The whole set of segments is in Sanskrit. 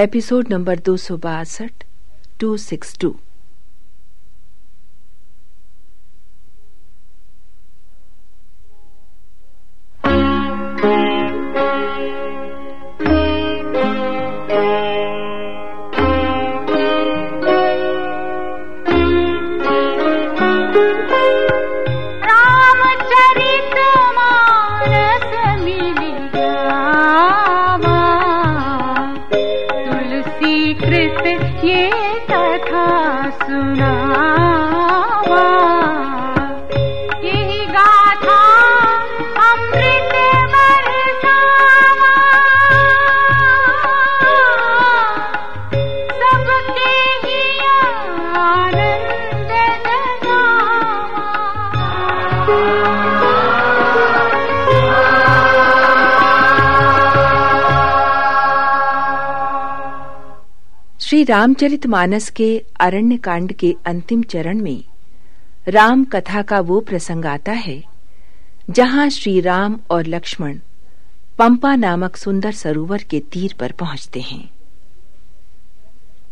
एपिसोड नंबर दो सौ बासठ two six two Shri Ramcharitmanas के अरण्य कांड के अंतिम चरण में राम कथा का वो प्रसंग आता है, जहाँ श्री राम और लक्ष्मण पंपा नामक सुंदर सरोवर के तीर पर पहुँचते हैं।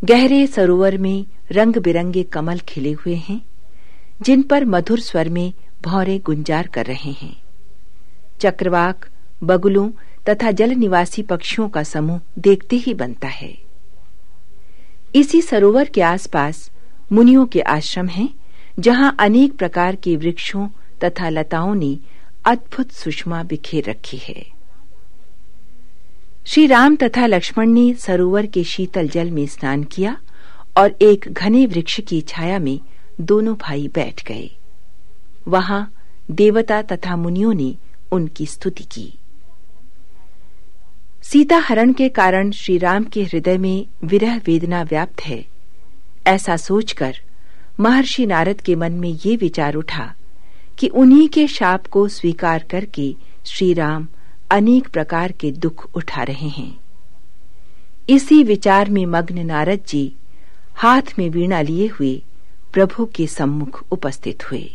गहरे सरोवर में रंग बिरंगे कमल खिले हुए हैं, जिन पर मधुर स्वर में भौरे गुंजार कर रहे हैं। चक्रवाक, बगुलों तथा जल निवासी पक्षियों का समूह देखते ही बनता है। इसी सरोवर के आसपास मुनियों के आश्रम हैं, जहाँ अनेक प्रकार के वृक्षों तथा लताओं ने अद्भुत सुषमा बिखेर रखी है। श्री राम तथा लक्ष्मण ने सरोवर के शीतल जल में स्नान किया और एक घने वृक्ष की छाया में दोनों भाई बैठ गए। वहाँ देवता तथा मुनियों ने उनकी स्तुति की। सीता हरण के कारण श्री राम के हृदय में विरह वेदना व्याप्त है। ऐसा सोचकर महर्षि नारद के मन में ये विचार उठा कि उन्हीं के शाप को स्वीकार करके श्री राम अनेक प्रकार के दुख उठा रहे हैं। इसी विचार में मग्न नारद जी हाथ में वीणा लिए हुए प्रभु के सम्मुख उपस्थित हुए।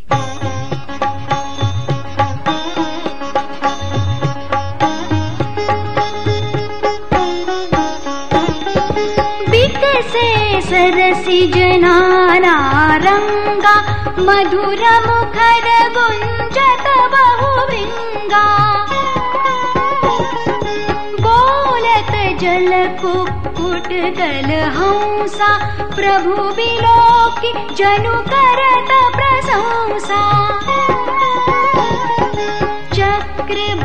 रङ्गा मधुरमुखर गुञ्जत बहुवृङ्गा। बोलत जल कुक्कुट हंसा प्रभु विलोकि जनु करत प्रशंसा।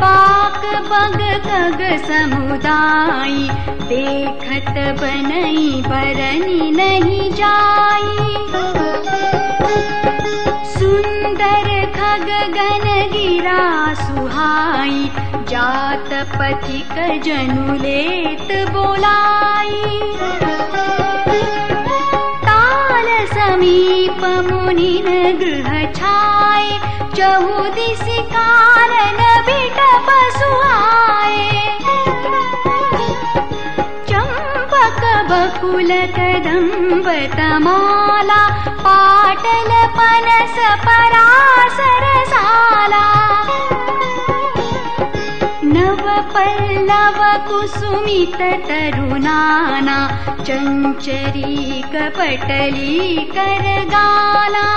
बाक बग कग समुदाय देखत बनई बरनी नहीं जाई सुंदर खग गन गिरा सुहाई जात पथिक जनु लेत बोलाई ताल समीप मुनि गृह चहु दिशि कारण बिट पशुआए चंपक बकुल कदम्ब तमाला पाटल पनस परासर साला। नव पल्लव कुसुमित तरुणाना चञ्चरी कपटली करगाला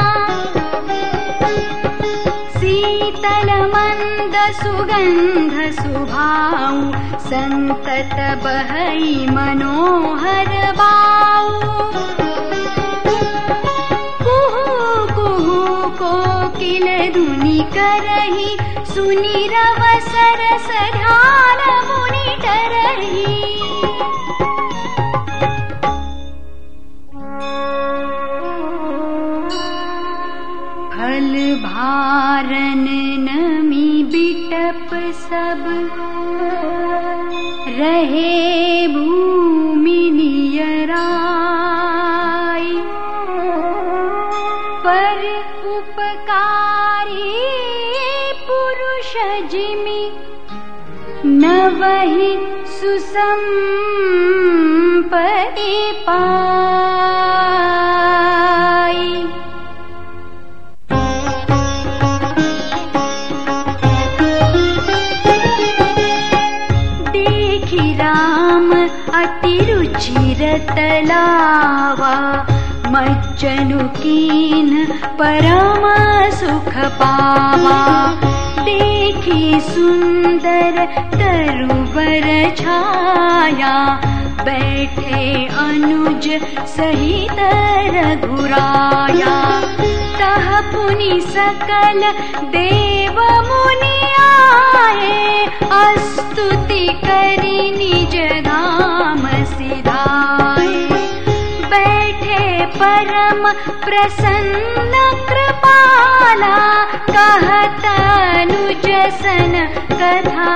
शीतल मन्द सुगन्ध सुभाउ सन्तत बहै मनोहर बाउ कुहु धुनि करहि सुनि मुनि पर उपकारी पुरुष जिमि न पाई। देखि राम अतिरुचिरतलावा मज्जनुकीन परम सुख देखी सुन्दर तरुवर छाया। बैठे अनुज सहित रघुराया। तह पुनि सकल देव मुनि आए। अस्तुति करी निज धाम बैठे प्रसन्न कृपाला कहत अनुज सन कथा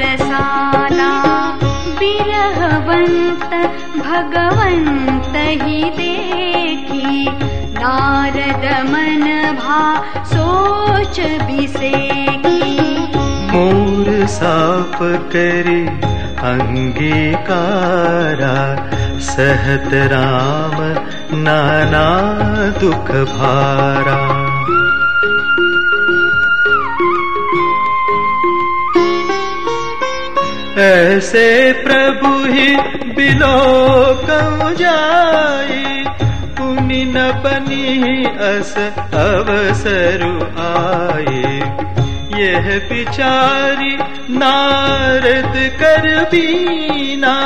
रसाला बिरहवन्त भगवन्त हि देखी नारद मन भा सोच बिसेकी। मोर साप करे अंगीकारा सहत राम नाना दुख भारा। ऐसे प्रभु ही कम जाई पुनि न बनी अस अवसर यह बिचारी नारद कर बीना।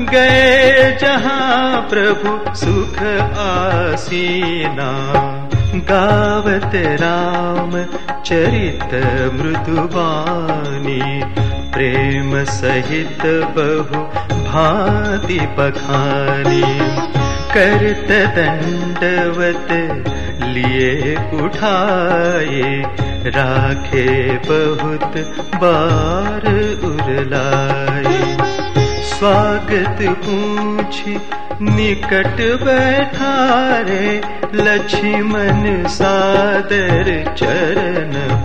गए जहाँ प्रभु सुख आसीना। गावत राम चरित मृदुबानी प्रेम सहित बहु भाति बखानी करत दंडवत लिए उठाए राखे बहुत बार उरलाए। स्वागत पूछी निकट बैठारे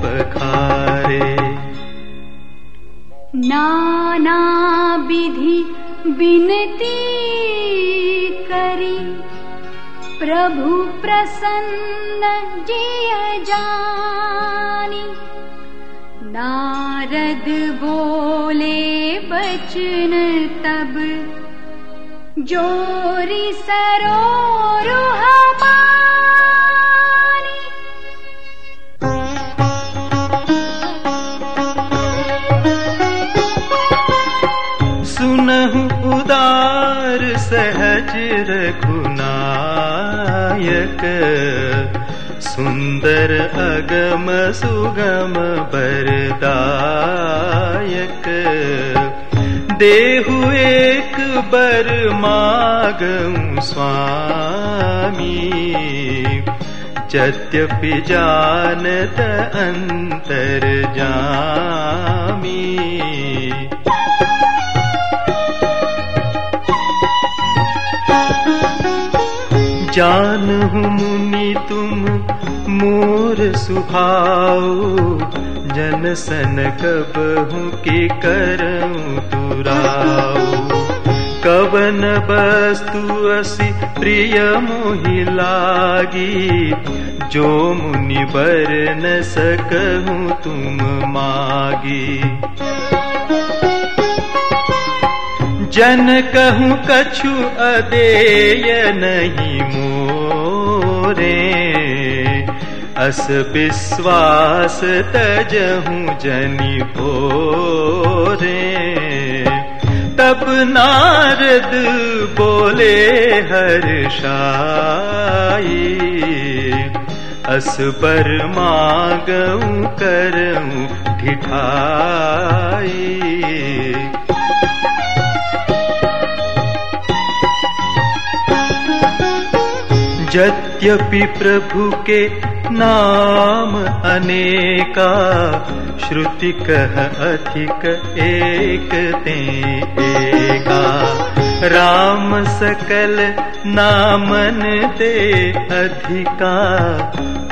पखारे। नाना विधि विनती प्रभु प्रसन्न जिय जानी नारद बोले बचन तब। जोरी सरोरुहा रघुनायक सुंदर अगम सुगम बरदायक देहु एक बर मागं स्वामी। यद्यपि जानत अंतर जामी जानहु मुनि तुम मोर सुभाओ जन सन कबहु के तुराओ कवन वस्तु असि प्रिय मोहि लागी। जो मुनि बर न सकहूँ तुम मागी जन कहूँ कछु अदेय नहीं मोरे। अस विश्वास तजहूँ जनि भोरे तब नारद बोले हर्षाई अस पर मागऊँ करऊँ ढिठाई यद्यपि प्रभु के नाम अनेका, श्रुति कह अधिक एक ते एका। राम सकल नामन दे अधिका,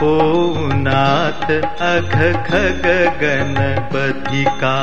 ओ नाथ अघ खग गणपतिका।